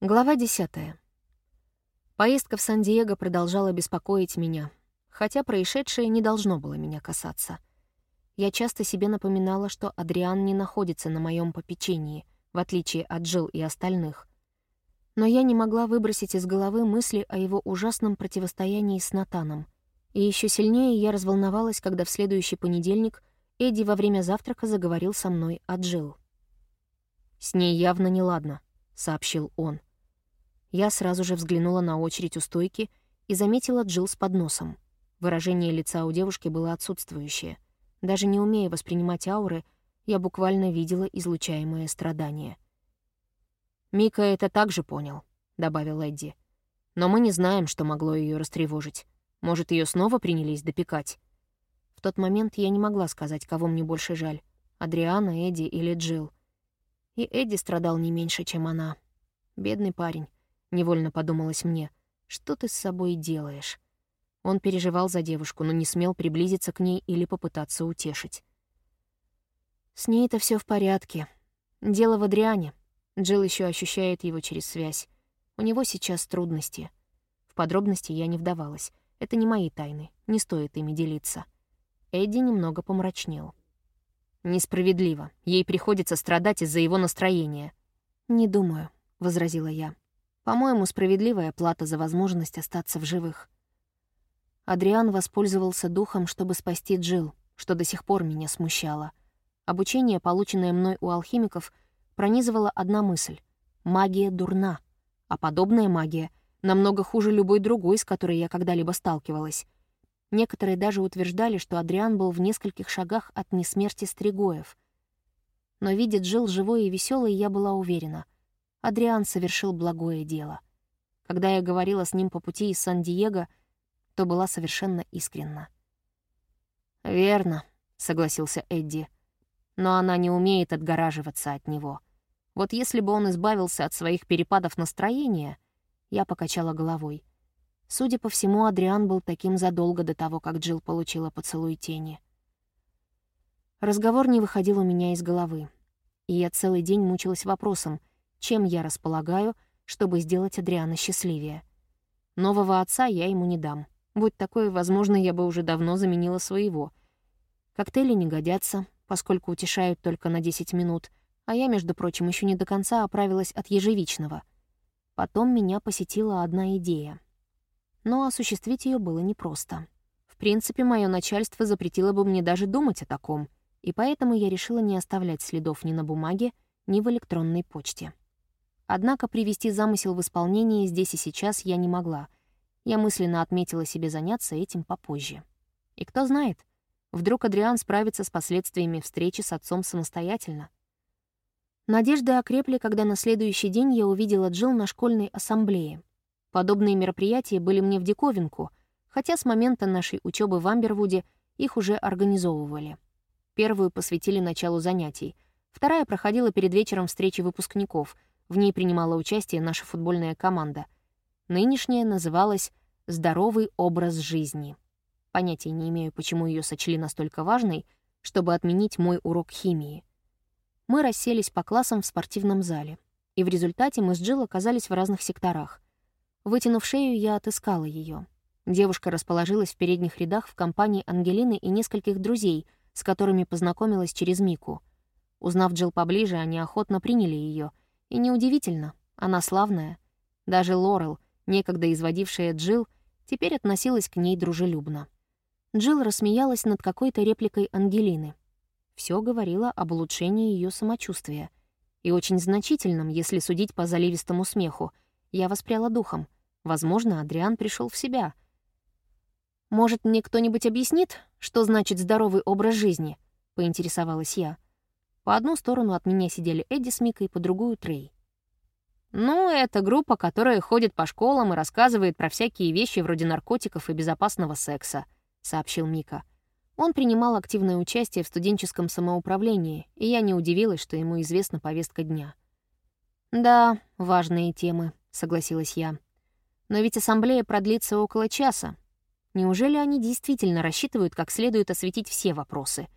Глава 10. Поездка в Сан-Диего продолжала беспокоить меня, хотя происшедшее не должно было меня касаться. Я часто себе напоминала, что Адриан не находится на моем попечении, в отличие от Жил и остальных. Но я не могла выбросить из головы мысли о его ужасном противостоянии с Натаном. И еще сильнее я разволновалась, когда в следующий понедельник Эдди во время завтрака заговорил со мной о Джилл. «С ней явно неладно», — сообщил он. Я сразу же взглянула на очередь у стойки и заметила Джилл с подносом. Выражение лица у девушки было отсутствующее. Даже не умея воспринимать ауры, я буквально видела излучаемое страдание. «Мика это также понял», — добавил Эдди. «Но мы не знаем, что могло ее растревожить. Может, ее снова принялись допекать?» В тот момент я не могла сказать, кого мне больше жаль — Адриана, Эдди или Джилл. И Эдди страдал не меньше, чем она. Бедный парень. — невольно подумалось мне. «Что ты с собой делаешь?» Он переживал за девушку, но не смел приблизиться к ней или попытаться утешить. «С ней-то все в порядке. Дело в Адриане. Джилл еще ощущает его через связь. У него сейчас трудности. В подробности я не вдавалась. Это не мои тайны, не стоит ими делиться». Эдди немного помрачнел. «Несправедливо. Ей приходится страдать из-за его настроения». «Не думаю», — возразила я. По-моему, справедливая плата за возможность остаться в живых. Адриан воспользовался духом, чтобы спасти Джил, что до сих пор меня смущало. Обучение, полученное мной у алхимиков, пронизывала одна мысль — магия дурна, а подобная магия намного хуже любой другой, с которой я когда-либо сталкивалась. Некоторые даже утверждали, что Адриан был в нескольких шагах от несмерти Стригоев. Но, видя Джил живой и веселой, я была уверена — Адриан совершил благое дело. Когда я говорила с ним по пути из Сан-Диего, то была совершенно искренна. «Верно», — согласился Эдди. «Но она не умеет отгораживаться от него. Вот если бы он избавился от своих перепадов настроения...» Я покачала головой. Судя по всему, Адриан был таким задолго до того, как Джилл получила поцелуй тени. Разговор не выходил у меня из головы, и я целый день мучилась вопросом, чем я располагаю, чтобы сделать Адриана счастливее. Нового отца я ему не дам. Будь такое, возможно, я бы уже давно заменила своего. Коктейли не годятся, поскольку утешают только на 10 минут, а я, между прочим, еще не до конца оправилась от ежевичного. Потом меня посетила одна идея. Но осуществить ее было непросто. В принципе, мое начальство запретило бы мне даже думать о таком, и поэтому я решила не оставлять следов ни на бумаге, ни в электронной почте. Однако привести замысел в исполнение здесь и сейчас я не могла. Я мысленно отметила себе заняться этим попозже. И кто знает, вдруг Адриан справится с последствиями встречи с отцом самостоятельно. Надежды окрепли, когда на следующий день я увидела Джилл на школьной ассамблее. Подобные мероприятия были мне в диковинку, хотя с момента нашей учебы в Амбервуде их уже организовывали. Первую посвятили началу занятий, вторая проходила перед вечером встречи выпускников — в ней принимала участие наша футбольная команда. Нынешняя называлась «Здоровый образ жизни». Понятия не имею, почему ее сочли настолько важной, чтобы отменить мой урок химии. Мы расселись по классам в спортивном зале, и в результате мы с Джилл оказались в разных секторах. Вытянув шею, я отыскала ее. Девушка расположилась в передних рядах в компании Ангелины и нескольких друзей, с которыми познакомилась через Мику. Узнав Джилл поближе, они охотно приняли ее — и неудивительно, она славная. Даже Лорел, некогда изводившая Джилл, теперь относилась к ней дружелюбно. Джилл рассмеялась над какой-то репликой Ангелины. Все говорило об улучшении ее самочувствия. И очень значительном, если судить по заливистому смеху. Я воспряла духом. Возможно, Адриан пришел в себя. «Может, мне кто-нибудь объяснит, что значит здоровый образ жизни?» — поинтересовалась я. По одну сторону от меня сидели Эдди с Микой, по другую — Трей. «Ну, это группа, которая ходит по школам и рассказывает про всякие вещи вроде наркотиков и безопасного секса», — сообщил Мика. Он принимал активное участие в студенческом самоуправлении, и я не удивилась, что ему известна повестка дня. «Да, важные темы», — согласилась я. «Но ведь ассамблея продлится около часа. Неужели они действительно рассчитывают как следует осветить все вопросы?»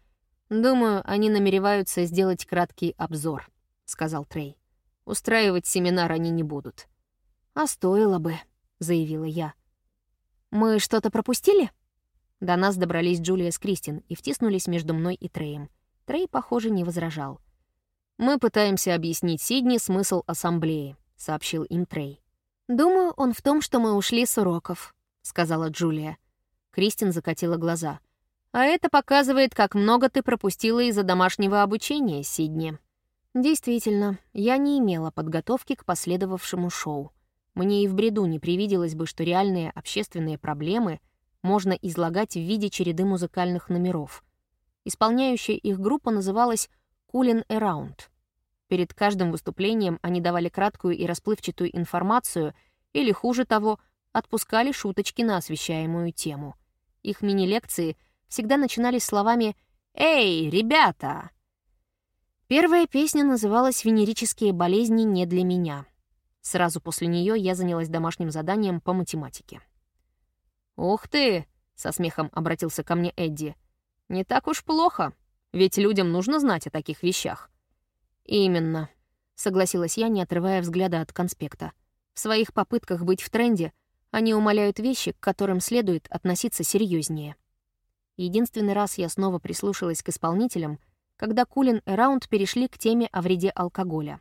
«Думаю, они намереваются сделать краткий обзор», — сказал Трей. «Устраивать семинар они не будут. «А стоило бы», — заявила я. «Мы что-то пропустили?» До нас добрались Джулия с Кристин и втиснулись между мной и Треем. Трей, похоже, не возражал. «Мы пытаемся объяснить Сидни смысл ассамблеи», — сообщил им Трей. «Думаю, он в том, что мы ушли с уроков», — сказала Джулия. Кристин закатила глаза. «А это показывает, как много ты пропустила из-за домашнего обучения, Сидни». Действительно, я не имела подготовки к последовавшему шоу. Мне и в бреду не привиделось бы, что реальные общественные проблемы можно излагать в виде череды музыкальных номеров. Исполняющая их группа называлась «Coolin' Around». Перед каждым выступлением они давали краткую и расплывчатую информацию или, хуже того, отпускали шуточки на освещаемую тему. Их мини-лекции всегда начинались словами «Эй, ребята!» Первая песня называлась «Венерические болезни не для меня». Сразу после нее я занялась домашним заданием по математике. «Ух ты!» — со смехом обратился ко мне Эдди. «Не так уж плохо, ведь людям нужно знать о таких вещах». «Именно», — согласилась я, не отрывая взгляда от конспекта. «В своих попытках быть в тренде они умаляют вещи, к которым следует относиться серьезнее. Единственный раз я снова прислушалась к исполнителям — когда Кулин и Раунд перешли к теме о вреде алкоголя.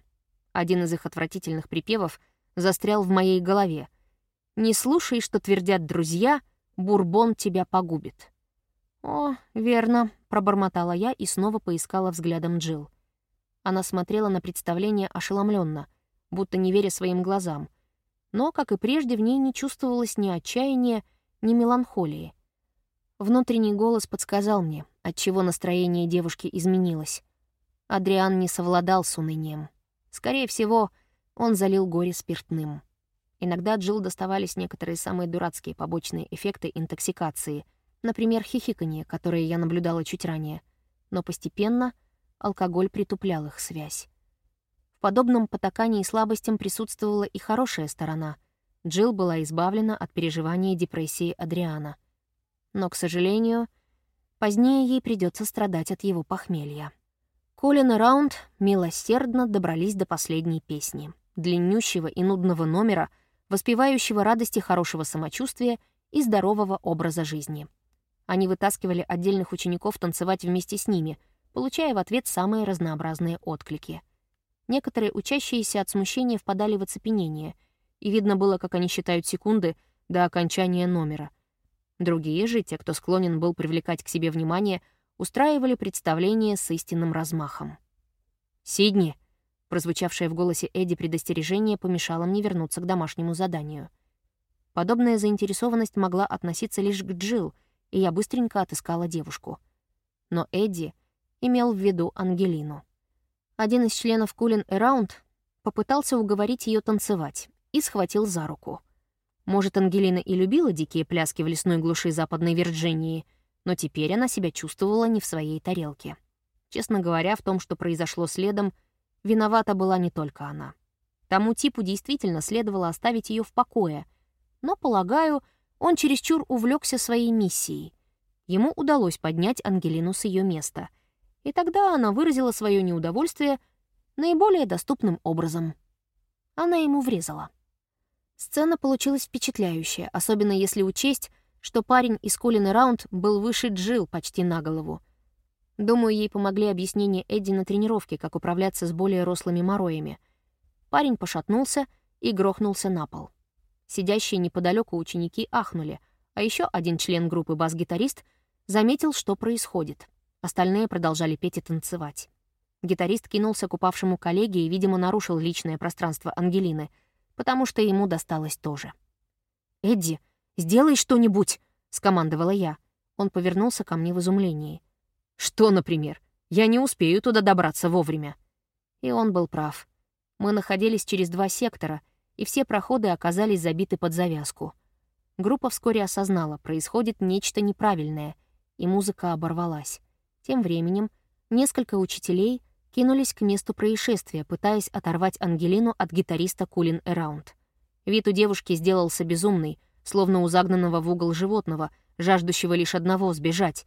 Один из их отвратительных припевов застрял в моей голове. «Не слушай, что твердят друзья, бурбон тебя погубит». «О, верно», — пробормотала я и снова поискала взглядом Джил. Она смотрела на представление ошеломленно, будто не веря своим глазам. Но, как и прежде, в ней не чувствовалось ни отчаяния, ни меланхолии. Внутренний голос подсказал мне, отчего настроение девушки изменилось. Адриан не совладал с унынием. Скорее всего, он залил горе спиртным. Иногда Джилл доставались некоторые самые дурацкие побочные эффекты интоксикации, например, хихиканье, которое я наблюдала чуть ранее. Но постепенно алкоголь притуплял их связь. В подобном потакании слабостям присутствовала и хорошая сторона. Джилл была избавлена от переживания депрессии Адриана. Но, к сожалению, Позднее ей придется страдать от его похмелья. Колин и Раунд милосердно добрались до последней песни, длиннющего и нудного номера, воспевающего радости хорошего самочувствия и здорового образа жизни. Они вытаскивали отдельных учеников танцевать вместе с ними, получая в ответ самые разнообразные отклики. Некоторые учащиеся от смущения впадали в оцепенение, и видно было, как они считают секунды до окончания номера — Другие же, те, кто склонен был привлекать к себе внимание, устраивали представление с истинным размахом. «Сидни!» — прозвучавшее в голосе Эдди предостережение помешало мне вернуться к домашнему заданию. Подобная заинтересованность могла относиться лишь к Джилл, и я быстренько отыскала девушку. Но Эдди имел в виду Ангелину. Один из членов Кулин Эраунд попытался уговорить ее танцевать и схватил за руку — может, Ангелина и любила дикие пляски в лесной глуши Западной Вирджинии, но теперь она себя чувствовала не в своей тарелке. Честно говоря, в том, что произошло следом, виновата была не только она. Тому типу действительно следовало оставить ее в покое, но, полагаю, он чересчур увлекся своей миссией. Ему удалось поднять Ангелину с ее места, и тогда она выразила свое неудовольствие наиболее доступным образом. Она ему врезала. Сцена получилась впечатляющая, особенно если учесть, что парень из Колина Раунд был выше Джил почти на голову. Думаю, ей помогли объяснения Эдди на тренировке, как управляться с более рослыми мороями. Парень пошатнулся и грохнулся на пол. Сидящие неподалеку ученики ахнули, а еще один член группы бас-гитарист заметил, что происходит. Остальные продолжали петь и танцевать. Гитарист кинулся к упавшему коллеге и, видимо, нарушил личное пространство Ангелины — потому что ему досталось тоже. «Эдди, сделай что-нибудь!» — скомандовала я. Он повернулся ко мне в изумлении. «Что, например? Я не успею туда добраться вовремя». И он был прав. Мы находились через два сектора, и все проходы оказались забиты под завязку. Группа вскоре осознала, происходит нечто неправильное, и музыка оборвалась. Тем временем несколько учителей кинулись к месту происшествия, пытаясь оторвать Ангелину от гитариста Кулин Эраунд. Вид у девушки сделался безумный, словно у загнанного в угол животного, жаждущего лишь одного — сбежать.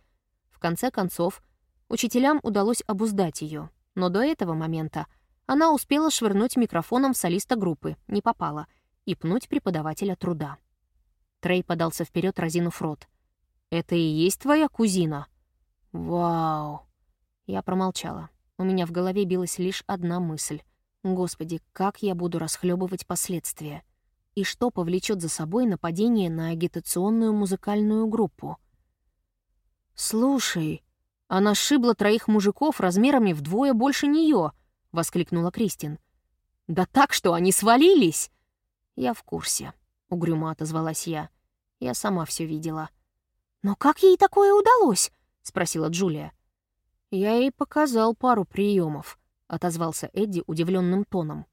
В конце концов, учителям удалось обуздать ее, но до этого момента она успела швырнуть микрофоном солиста группы, не попала, и пнуть преподавателя труда. Трей подался вперед, разинув рот. «Это и есть твоя кузина?» «Вау!» Я промолчала. У меня в голове билась лишь одна мысль. «Господи, как я буду расхлебывать последствия?» И что повлечет за собой нападение на агитационную музыкальную группу? «Слушай, она сшибла троих мужиков размерами вдвое больше нее!» — воскликнула Кристин. «Да так, что они свалились!» «Я в курсе», — угрюмо отозвалась я. Я сама все видела. «Но как ей такое удалось?» — спросила Джулия. «Я ей показал пару приемов», — отозвался Эдди удивленным тоном.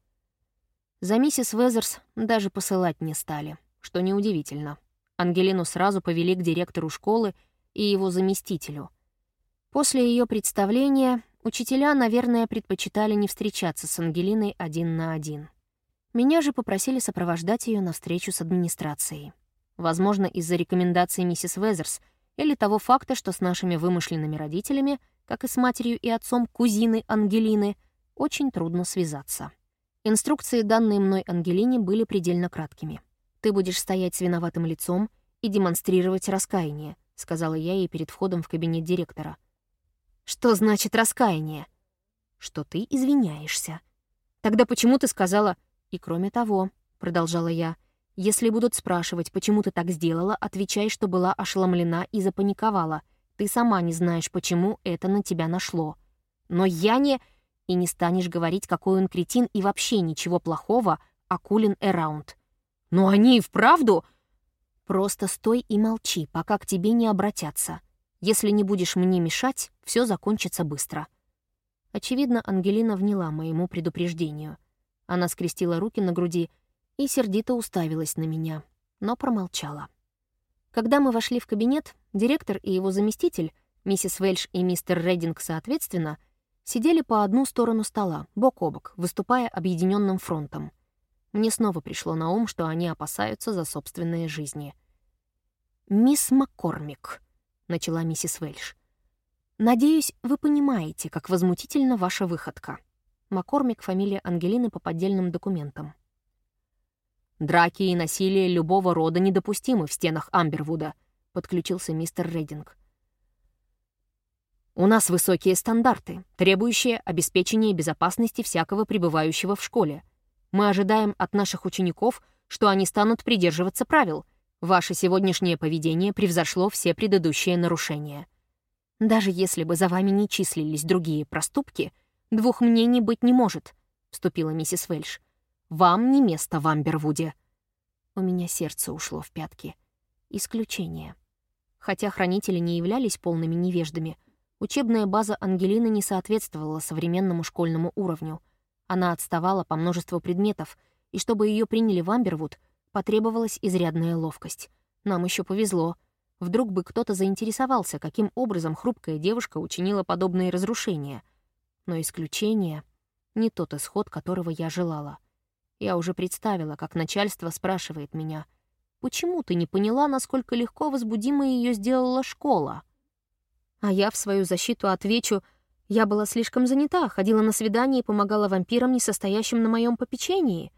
За миссис Везерс даже посылать не стали, что неудивительно. Ангелину сразу повели к директору школы и его заместителю. После ее представления учителя, наверное, предпочитали не встречаться с Ангелиной один на один. Меня же попросили сопровождать ее на встречу с администрацией. Возможно, из-за рекомендаций миссис Везерс или того факта, что с нашими вымышленными родителями, как и с матерью и отцом кузины Ангелины, очень трудно связаться. Инструкции, данные мной Ангелине, были предельно краткими. «Ты будешь стоять с виноватым лицом и демонстрировать раскаяние», сказала я ей перед входом в кабинет директора. «Что значит раскаяние?» «Что ты извиняешься». «Тогда почему ты сказала...» «И кроме того», — продолжала я, «если будут спрашивать, почему ты так сделала, отвечай, что была ошеломлена и запаниковала. Ты сама не знаешь, почему это на тебя нашло. Но я не...» И не станешь говорить, какой он кретин и вообще ничего плохого о Кулин Эраунд. «Но они и вправду...» «Просто стой и молчи, пока к тебе не обратятся. Если не будешь мне мешать, все закончится быстро». Очевидно, Ангелина вняла моему предупреждению — она скрестила руки на груди и сердито уставилась на меня, но промолчала. Когда мы вошли в кабинет, директор и его заместитель, миссис Вельш и мистер Реддинг соответственно, сидели по одну сторону стола, бок о бок, выступая объединенным фронтом. Мне снова пришло на ум, что они опасаются за собственные жизни. «Мисс Маккормик», — начала миссис Вельш, — «надеюсь, вы понимаете, как возмутительна ваша выходка». Маккормик — фамилия Ангелины по поддельным документам. «Драки и насилие любого рода недопустимы в стенах Амбервуда», — подключился мистер Рейдинг. «У нас высокие стандарты, требующие обеспечения безопасности всякого пребывающего в школе. Мы ожидаем от наших учеников, что они станут придерживаться правил. Ваше сегодняшнее поведение превзошло все предыдущие нарушения. Даже если бы за вами не числились другие проступки — «Двух мнений быть не может», — вступила миссис Вельш. «Вам не место в Амбервуде». У меня сердце ушло в пятки. Исключение. Хотя хранители не являлись полными невеждами, учебная база Ангелины не соответствовала современному школьному уровню. Она отставала по множеству предметов, и чтобы ее приняли в Амбервуд, потребовалась изрядная ловкость. Нам еще повезло. Вдруг бы кто-то заинтересовался, каким образом хрупкая девушка учинила подобные разрушения — но исключение — не тот исход, которого я желала. Я уже представила, как начальство спрашивает меня, «Почему ты не поняла, насколько легко возбудимой ее сделала школа?» А я в свою защиту отвечу, «Я была слишком занята, ходила на свидания и помогала вампирам, не состоящим на моем попечении.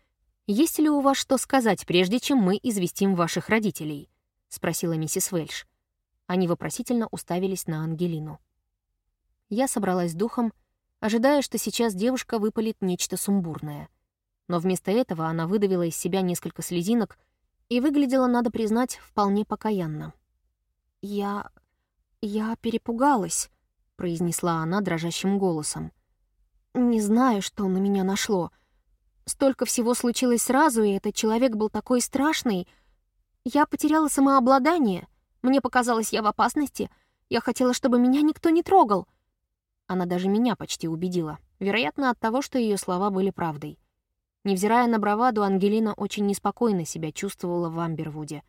Есть ли у вас что сказать, прежде чем мы известим ваших родителей?» — спросила миссис Вельш. Они вопросительно уставились на Ангелину. Я собралась духом ожидая, что сейчас девушка выпалит нечто сумбурное. Но вместо этого она выдавила из себя несколько слезинок и выглядела, надо признать, вполне покаянно. «Я... я перепугалась», — произнесла она дрожащим голосом. «Не знаю, что на меня нашло. Столько всего случилось сразу, и этот человек был такой страшный. Я потеряла самообладание. Мне показалось, я в опасности. Я хотела, чтобы меня никто не трогал. Она даже меня почти убедила, вероятно, от того, что ее слова были правдой. Невзирая на браваду, Ангелина очень неспокойно себя чувствовала в Амбервуде.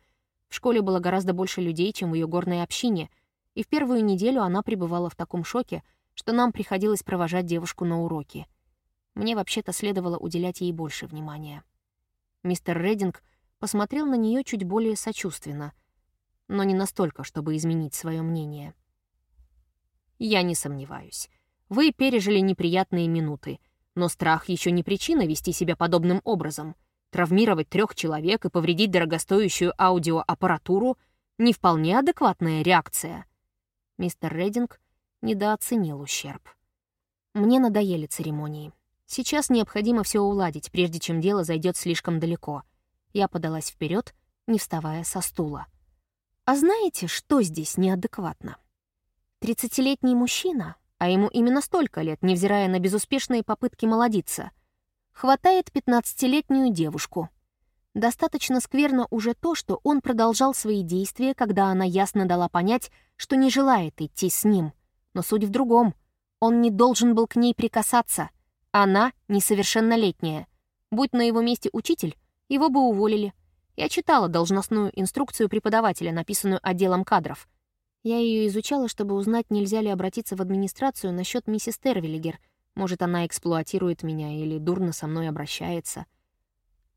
В школе было гораздо больше людей, чем в ее горной общине, и в первую неделю она пребывала в таком шоке, что нам приходилось провожать девушку на уроки. Мне вообще-то следовало уделять ей больше внимания. Мистер Рединг посмотрел на нее чуть более сочувственно, но не настолько, чтобы изменить свое мнение. Я не сомневаюсь. Вы пережили неприятные минуты, но страх еще не причина вести себя подобным образом. травмировать трех человек и повредить дорогостоящую аудиоаппаратуру — не вполне адекватная реакция. Мистер Рединг недооценил ущерб. Мне надоели церемонии. Сейчас необходимо все уладить, прежде чем дело зайдет слишком далеко. Я подалась вперед, не вставая со стула. А знаете, что здесь неадекватно? Тридцатилетний мужчина, а ему именно столько лет, невзирая на безуспешные попытки молодиться — хватает пятнадцатилетнюю девушку. Достаточно скверно уже то, что он продолжал свои действия, когда она ясно дала понять, что не желает идти с ним. Но суть в другом. Он не должен был к ней прикасаться. Она несовершеннолетняя. Будь на его месте учитель, его бы уволили. Я читала должностную инструкцию преподавателя, написанную отделом кадров. Я ее изучала, чтобы узнать, нельзя ли обратиться в администрацию насчет миссис Тервиллигер — может, она эксплуатирует меня или дурно со мной обращается.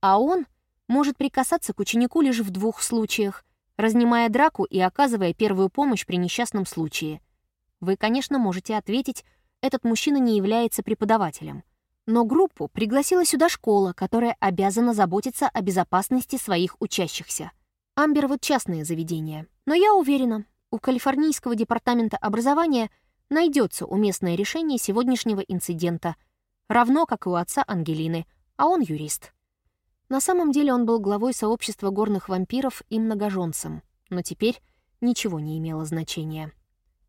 А он может прикасаться к ученику лишь в двух случаях, разнимая драку и оказывая первую помощь при несчастном случае. Вы, конечно, можете ответить, этот мужчина не является преподавателем. Но группу пригласила сюда школа, которая обязана заботиться о безопасности своих учащихся. Амбер вот частное заведение. Но я уверена, у Калифорнийского департамента образования — найдется уместное решение сегодняшнего инцидента, равно как и у отца Ангелины, а он юрист. На самом деле он был главой сообщества горных вампиров и многоженцем, но теперь ничего не имело значения.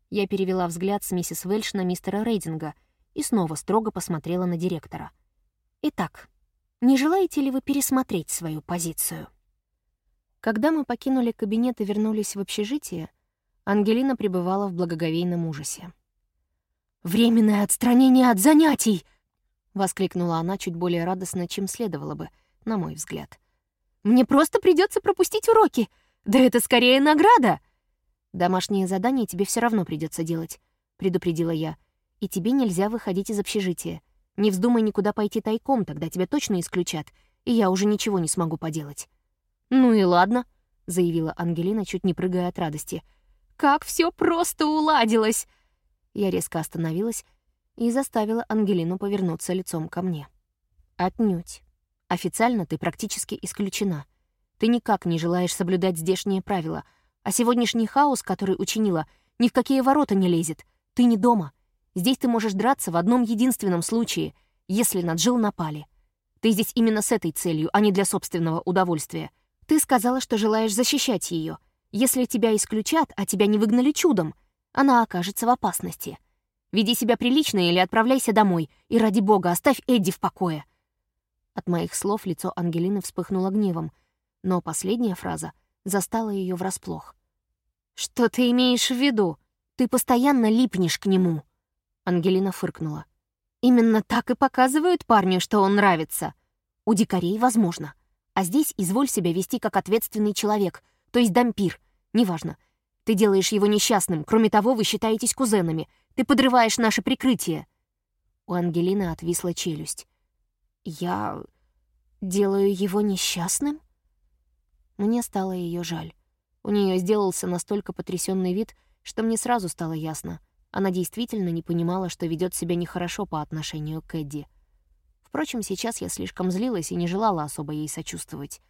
Я перевела взгляд с миссис Вельш на мистера Рейдинга и снова строго посмотрела на директора. «Итак, не желаете ли вы пересмотреть свою позицию?» Когда мы покинули кабинет и вернулись в общежитие, Ангелина пребывала в благоговейном ужасе. «Временное отстранение от занятий!» — воскликнула она чуть более радостно, чем следовало бы, на мой взгляд. «Мне просто придется пропустить уроки! Да это скорее награда!» «Домашнее задание тебе все равно придется делать», — предупредила я. «И тебе нельзя выходить из общежития. Не вздумай никуда пойти тайком, тогда тебя точно исключат, и я уже ничего не смогу поделать». «Ну и ладно», — заявила Ангелина, чуть не прыгая от радости. «Как все просто уладилось!» Я резко остановилась и заставила Ангелину повернуться лицом ко мне. «Отнюдь. Официально ты практически исключена. Ты никак не желаешь соблюдать здешние правила, а сегодняшний хаос, который учинила, ни в какие ворота не лезет. Ты не дома. Здесь ты можешь драться в одном единственном случае, если над Жил напали. Ты здесь именно с этой целью, а не для собственного удовольствия. Ты сказала, что желаешь защищать ее. Если тебя исключат, а тебя не выгнали чудом — она окажется в опасности. Веди себя прилично или отправляйся домой, и ради бога оставь Эдди в покое». От моих слов лицо Ангелины вспыхнуло гневом, но последняя фраза застала ее врасплох. «Что ты имеешь в виду? Ты постоянно липнешь к нему!» Ангелина фыркнула. «Именно так и показывают парню, что он нравится. У дикарей возможно. А здесь изволь себя вести как ответственный человек, то есть дампир. Неважно, ты делаешь его несчастным. Кроме того, вы считаетесь кузенами. Ты подрываешь наше прикрытие». У Ангелины отвисла челюсть. «Я делаю его несчастным?» Мне стало ее жаль. У нее сделался настолько потрясенный вид, что мне сразу стало ясно. Она действительно не понимала, что ведет себя нехорошо по отношению к Эдди. Впрочем, сейчас я слишком злилась и не желала особо ей сочувствовать.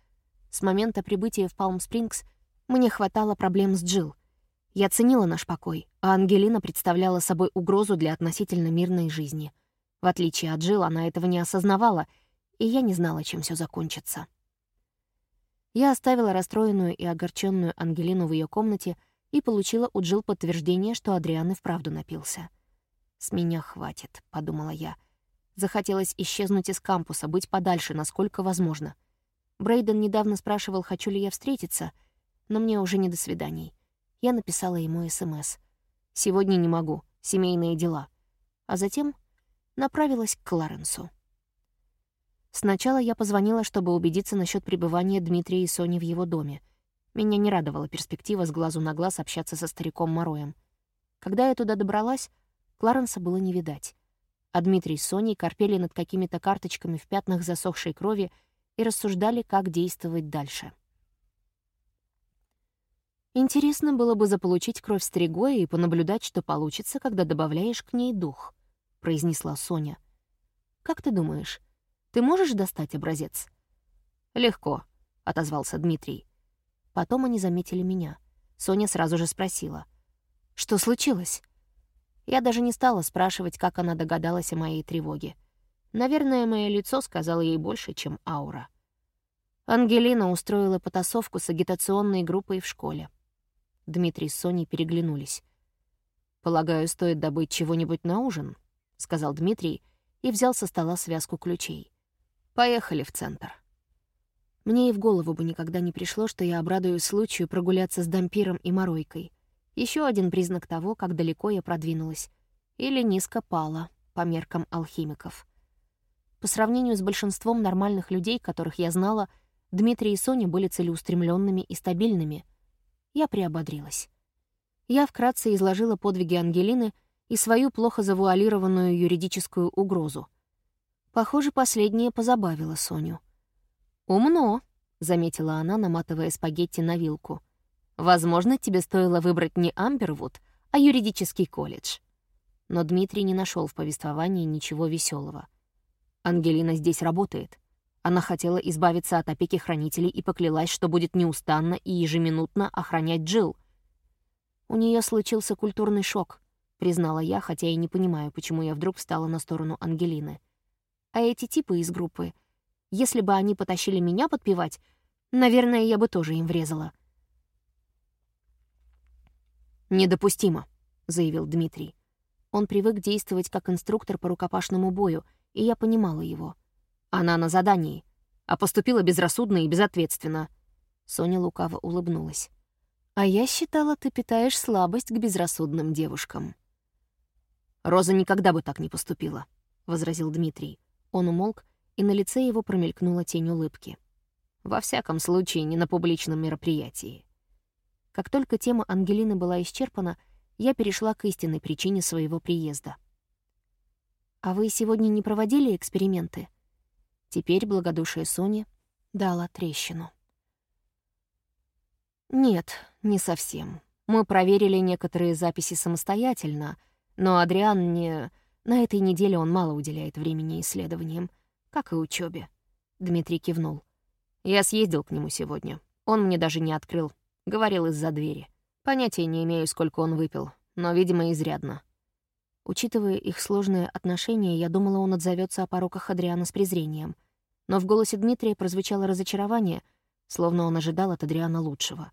С момента прибытия в Палм-Спрингс мне хватало проблем с Джилл. Я ценила наш покой, а Ангелина представляла собой угрозу для относительно мирной жизни. В отличие от Джилл, она этого не осознавала, и я не знала, чем все закончится. Я оставила расстроенную и огорченную Ангелину в ее комнате и получила у Джилл подтверждение, что Адриан и вправду напился. «С меня хватит», — подумала я. Захотелось исчезнуть из кампуса, быть подальше, насколько возможно. Брейден недавно спрашивал, хочу ли я встретиться, но мне уже не до свиданий я написала ему СМС. «Сегодня не могу, семейные дела». А затем направилась к Кларенсу. Сначала я позвонила, чтобы убедиться насчет пребывания Дмитрия и Сони в его доме. Меня не радовала перспектива с глазу на глаз общаться со стариком Мороем. Когда я туда добралась, Кларенса было не видать. А Дмитрий с Соней корпели над какими-то карточками в пятнах засохшей крови и рассуждали, как действовать дальше. Интересно было бы заполучить кровь стригоя и понаблюдать, что получится, когда добавляешь к ней дух», — произнесла Соня. «Как ты думаешь, ты можешь достать образец?» «Легко», — отозвался Дмитрий. Потом они заметили меня. Соня сразу же спросила. «Что случилось?» Я даже не стала спрашивать, как она догадалась о моей тревоге. Наверное, мое лицо сказало ей больше, чем аура. Ангелина устроила потасовку с агитационной группой в школе. Дмитрий с Соней переглянулись. «Полагаю, стоит добыть чего-нибудь на ужин», — сказал Дмитрий и взял со стола связку ключей. «Поехали в центр». Мне и в голову бы никогда не пришло, что я обрадуюсь случаю прогуляться с Дампиром и Моройкой. Еще один признак того, как далеко я продвинулась. Или низко пала, по меркам алхимиков. По сравнению с большинством нормальных людей, которых я знала, Дмитрий и Соня были целеустремленными и стабильными. Я приободрилась. Я вкратце изложила подвиги Ангелины и свою плохо завуалированную юридическую угрозу. Похоже, последнее позабавило Соню. «Умно», — заметила она, наматывая спагетти на вилку. «Возможно, тебе стоило выбрать не Амбервуд, а юридический колледж». Но Дмитрий не нашел в повествовании ничего веселого. Ангелина здесь работает. Она хотела избавиться от опеки хранителей и поклялась, что будет неустанно и ежеминутно охранять Джилл. У нее случился культурный шок, признала я, хотя и не понимаю, почему я вдруг встала на сторону Ангелины. А эти типы из группы если бы они потащили меня подпевать, наверное, я бы тоже им врезала. «Недопустимо», — заявил Дмитрий. Он привык действовать как инструктор по рукопашному бою, и я понимала его. «Она на задании, а поступила безрассудно и безответственно». Соня лукаво улыбнулась. «А я считала, ты питаешь слабость к безрассудным девушкам». «Роза никогда бы так не поступила», — возразил Дмитрий. Он умолк, и на лице его промелькнула тень улыбки. Во всяком случае, не на публичном мероприятии. Как только тема Ангелины была исчерпана, я перешла к истинной причине своего приезда. «А вы сегодня не проводили эксперименты?» Теперь благодушие Сони дала трещину. «Нет, не совсем. Мы проверили некоторые записи самостоятельно, но Адриан не... На этой неделе он мало уделяет времени исследованиям как и учебе. Дмитрий кивнул. Я съездил к нему сегодня. Он мне даже не открыл. Говорил из-за двери. Понятия не имею, сколько он выпил, но, видимо, изрядно. Учитывая их сложные отношения, я думала, он отзовется о пороках Адриана с презрением. Но в голосе Дмитрия прозвучало разочарование, словно он ожидал от Адриана лучшего.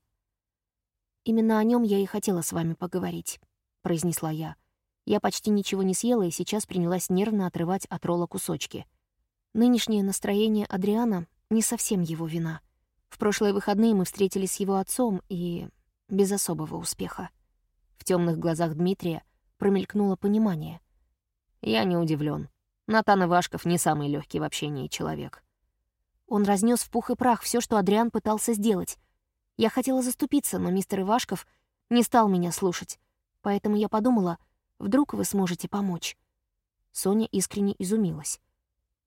«Именно о нем я и хотела с вами поговорить», — произнесла я. Я почти ничего не съела и сейчас принялась нервно отрывать от ролла кусочки — Нынешнее настроение Адриана не совсем его вина. В прошлые выходные мы встретились с его отцом и без особого успеха. В темных глазах Дмитрия промелькнуло понимание. Я не удивлен. Натан Ивашков не самый легкий в общении человек. Он разнес в пух и прах все, что Адриан пытался сделать. Я хотела заступиться, но мистер Ивашков не стал меня слушать, поэтому я подумала, вдруг вы сможете помочь. Соня искренне изумилась.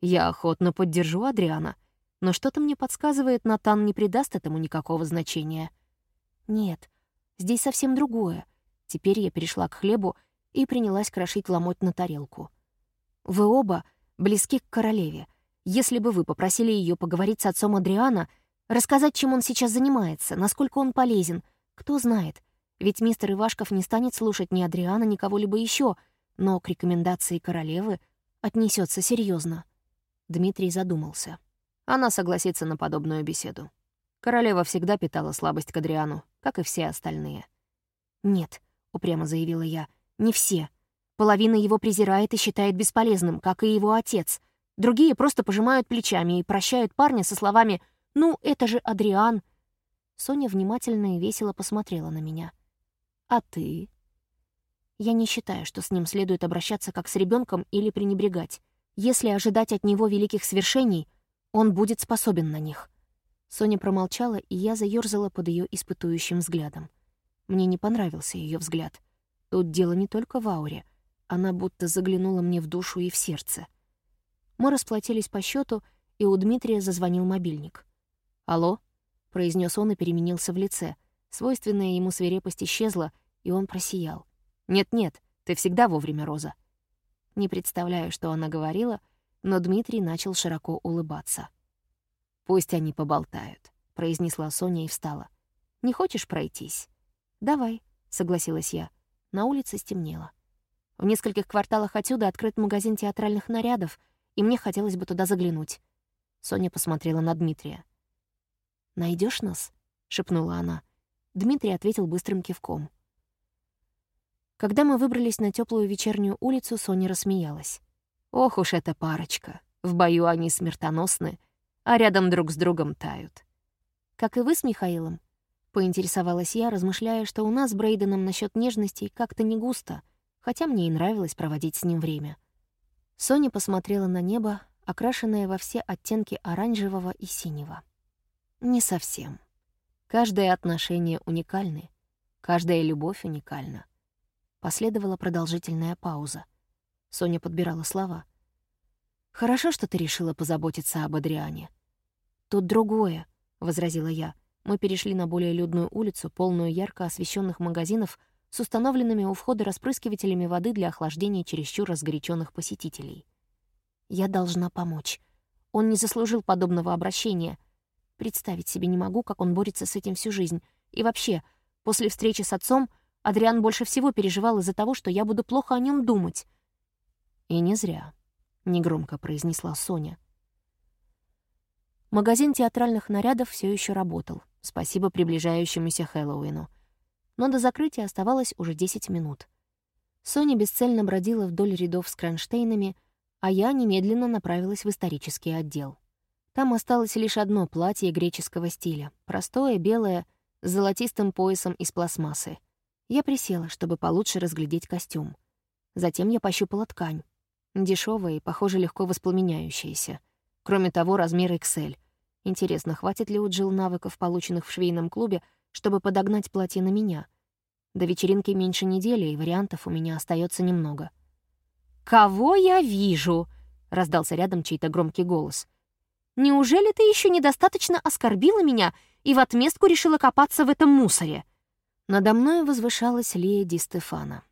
Я охотно поддержу Адриана, но что-то мне подсказывает, Натан не придаст этому никакого значения. Нет, здесь совсем другое. Теперь я перешла к хлебу и принялась крошить ломоть на тарелку. Вы оба близки к королеве. Если бы вы попросили ее поговорить с отцом Адриана, рассказать, чем он сейчас занимается, насколько он полезен, кто знает. Ведь мистер Ивашков не станет слушать ни Адриана, ни кого-либо еще, но к рекомендации королевы отнесется серьезно. Дмитрий задумался. Она согласится на подобную беседу. Королева всегда питала слабость к Адриану, как и все остальные. «Нет», — упрямо заявила я, — «не все. Половина его презирает и считает бесполезным, как и его отец. Другие просто пожимают плечами и прощают парня со словами «Ну, это же Адриан». Соня внимательно и весело посмотрела на меня. «А ты?» Я не считаю, что с ним следует обращаться как с ребенком или пренебрегать. Если ожидать от него великих свершений, он будет способен на них. Соня промолчала, и я заёрзала под ее испытующим взглядом. Мне не понравился ее взгляд. Тут дело не только в ауре. Она будто заглянула мне в душу и в сердце. Мы расплатились по счету, и у Дмитрия зазвонил мобильник. «Алло?» — произнес он и переменился в лице. Свойственная ему свирепость исчезла, и он просиял. «Нет-нет, ты всегда вовремя, Роза. Не представляю, что она говорила, но Дмитрий начал широко улыбаться. «Пусть они поболтают», — произнесла Соня и встала. «Не хочешь пройтись?» «Давай», — согласилась я. На улице стемнело. В нескольких кварталах отсюда открыт магазин театральных нарядов, и мне хотелось бы туда заглянуть. Соня посмотрела на Дмитрия. Найдешь нас?» — шепнула она. Дмитрий ответил быстрым кивком. Когда мы выбрались на теплую вечернюю улицу, Соня рассмеялась. «Ох уж эта парочка! В бою они смертоносны, а рядом друг с другом тают». «Как и вы с Михаилом?» — поинтересовалась я, размышляя, что у нас с Брейденом насчет нежностей как-то не густо, хотя мне и нравилось проводить с ним время. Соня посмотрела на небо, окрашенное во все оттенки оранжевого и синего. «Не совсем. Каждое отношение уникальны, каждая любовь уникальна. Последовала продолжительная пауза. Соня подбирала слова. «Хорошо, что ты решила позаботиться об Адриане». «Тут другое», — возразила я. Мы перешли на более людную улицу, полную ярко освещенных магазинов с установленными у входа распрыскивателями воды для охлаждения чересчур разгоряченных посетителей. «Я должна помочь. Он не заслужил подобного обращения. Представить себе не могу, как он борется с этим всю жизнь. И вообще, после встречи с отцом Адриан больше всего переживал из-за того, что я буду плохо о нем думать. «И не зря», — негромко произнесла Соня. Магазин театральных нарядов все еще работал, спасибо приближающемуся Хэллоуину. Но до закрытия оставалось уже 10 минут. Соня бесцельно бродила вдоль рядов с кронштейнами, а я немедленно направилась в исторический отдел. Там осталось лишь одно платье греческого стиля, простое, белое, с золотистым поясом из пластмассы — я присела, чтобы получше разглядеть костюм. Затем я пощупала ткань. Дешевая и, похоже, легко воспламеняющаяся. Кроме того, размер XL. Интересно, хватит ли у Джилл навыков, полученных в швейном клубе, чтобы подогнать платье на меня? До вечеринки меньше недели, и вариантов у меня остается немного. «Кого я вижу?» — раздался рядом чей-то громкий голос. «Неужели ты еще недостаточно оскорбила меня и в отместку решила копаться в этом мусоре?» Надо мной возвышалась Лия Ди Стефана.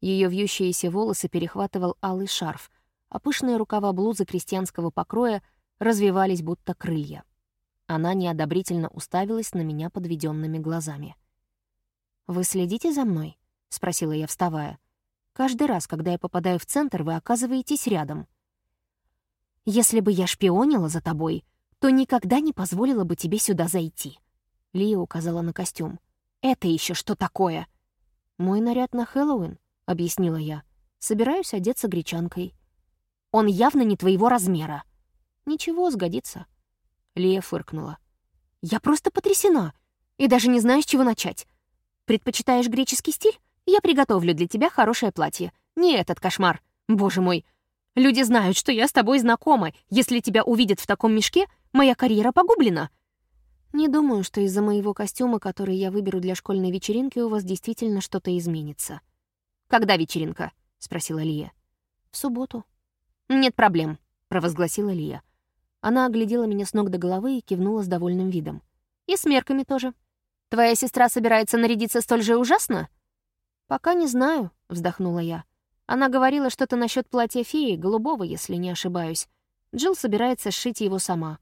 Ее вьющиеся волосы перехватывал алый шарф, а пышные рукава блузы крестьянского покроя развивались будто крылья. Она неодобрительно уставилась на меня подведенными глазами. «Вы следите за мной?» — спросила я, вставая. «Каждый раз, когда я попадаю в центр, вы оказываетесь рядом». «Если бы я шпионила за тобой, то никогда не позволила бы тебе сюда зайти», — Лия указала на костюм. «Это еще что такое?» «Мой наряд на Хэллоуин», — объяснила я. «Собираюсь одеться гречанкой». «Он явно не твоего размера». «Ничего, сгодится». Лия фыркнула. «Я просто потрясена и даже не знаю, с чего начать. Предпочитаешь греческий стиль? Я приготовлю для тебя хорошее платье. Не этот кошмар. Боже мой. Люди знают, что я с тобой знакома. Если тебя увидят в таком мешке, моя карьера погублена. Не думаю, что из-за моего костюма, который я выберу для школьной вечеринки, у вас действительно что-то изменится. «Когда вечеринка?» — спросила Лия. «В субботу». «Нет проблем», — провозгласила Лия. Она оглядела меня с ног до головы и кивнула с довольным видом. «И с мерками тоже. Твоя сестра собирается нарядиться столь же ужасно?» «Пока не знаю», — вздохнула я. Она говорила что-то насчет платья феи, голубого, если не ошибаюсь. Джилл собирается сшить его сама.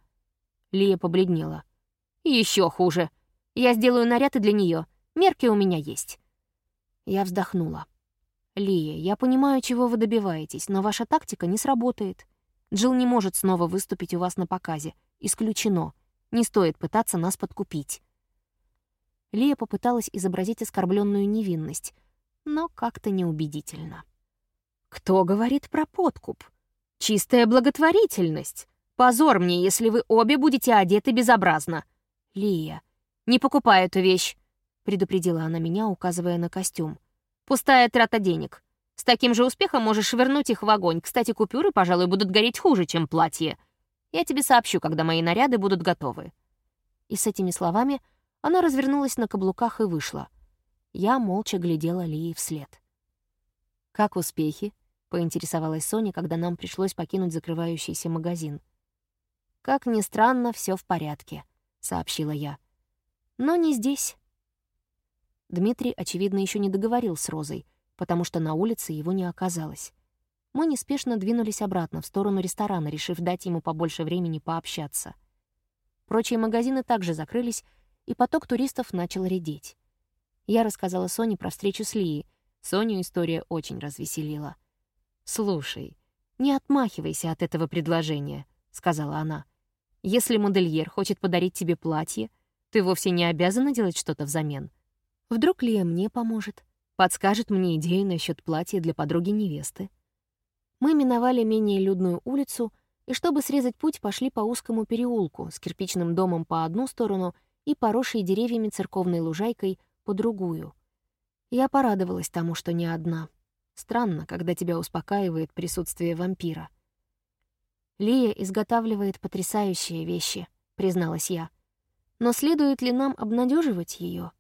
Лия побледнела. Еще хуже. Я сделаю наряд и для нее. Мерки у меня есть. Я вздохнула. «Лия, я понимаю, чего вы добиваетесь, но ваша тактика не сработает. Джилл не может снова выступить у вас на показе. Исключено. Не стоит пытаться нас подкупить». Лия попыталась изобразить оскорбленную невинность, но как-то неубедительно. «Кто говорит про подкуп? Чистая благотворительность. Позор мне, если вы обе будете одеты безобразно. «Лия, не покупай эту вещь», — предупредила она меня, указывая на костюм. «Пустая трата денег. С таким же успехом можешь вернуть их в огонь. Кстати, купюры, пожалуй, будут гореть хуже, чем платье. Я тебе сообщу, когда мои наряды будут готовы». И с этими словами она развернулась на каблуках и вышла. Я молча глядела Лии вслед. «Как успехи?» — поинтересовалась Соня, когда нам пришлось покинуть закрывающийся магазин. «Как ни странно, все в порядке», сообщила я. «Но не здесь». Дмитрий, очевидно, еще не договорил с Розой, потому что на улице его не оказалось. Мы неспешно двинулись обратно в сторону ресторана, решив дать ему побольше времени пообщаться. Прочие магазины также закрылись, и поток туристов начал редеть. Я рассказала Соне про встречу с Лией. Соню история очень развеселила. «Слушай, не отмахивайся от этого предложения», — сказала она. «Если модельер хочет подарить тебе платье, ты вовсе не обязана делать что-то взамен. Вдруг Лия мне поможет, подскажет мне идею насчет платья для подруги невесты». Мы миновали менее людную улицу и, чтобы срезать путь, пошли по узкому переулку с кирпичным домом по одну сторону и поросшей деревьями церковной лужайкой по другую. Я порадовалась тому, что не одна. Странно, когда тебя успокаивает присутствие вампира. «Лия изготавливает потрясающие вещи», — призналась я. «Но следует ли нам обнадеживать ее?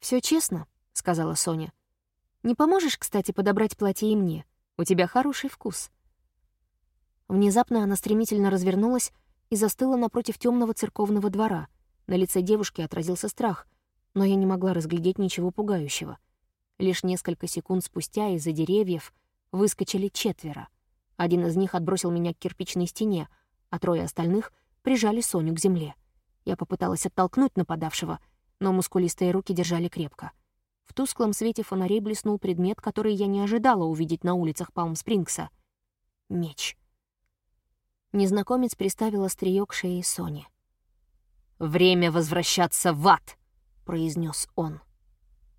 Все честно», — сказала Соня. «Не поможешь, кстати, подобрать платье и мне? У тебя хороший вкус». Внезапно она стремительно развернулась и застыла напротив темного церковного двора. На лице девушки отразился страх, но я не могла разглядеть ничего пугающего. Лишь несколько секунд спустя из-за деревьев выскочили четверо. Один из них отбросил меня к кирпичной стене, а трое остальных прижали Соню к земле. Я попыталась оттолкнуть нападавшего, но мускулистые руки держали крепко. В тусклом свете фонарей блеснул предмет, который я не ожидала увидеть на улицах Палм-Спрингса. Меч. Незнакомец приставил острие к шее Сони. «Время возвращаться в ад!» — произнес он.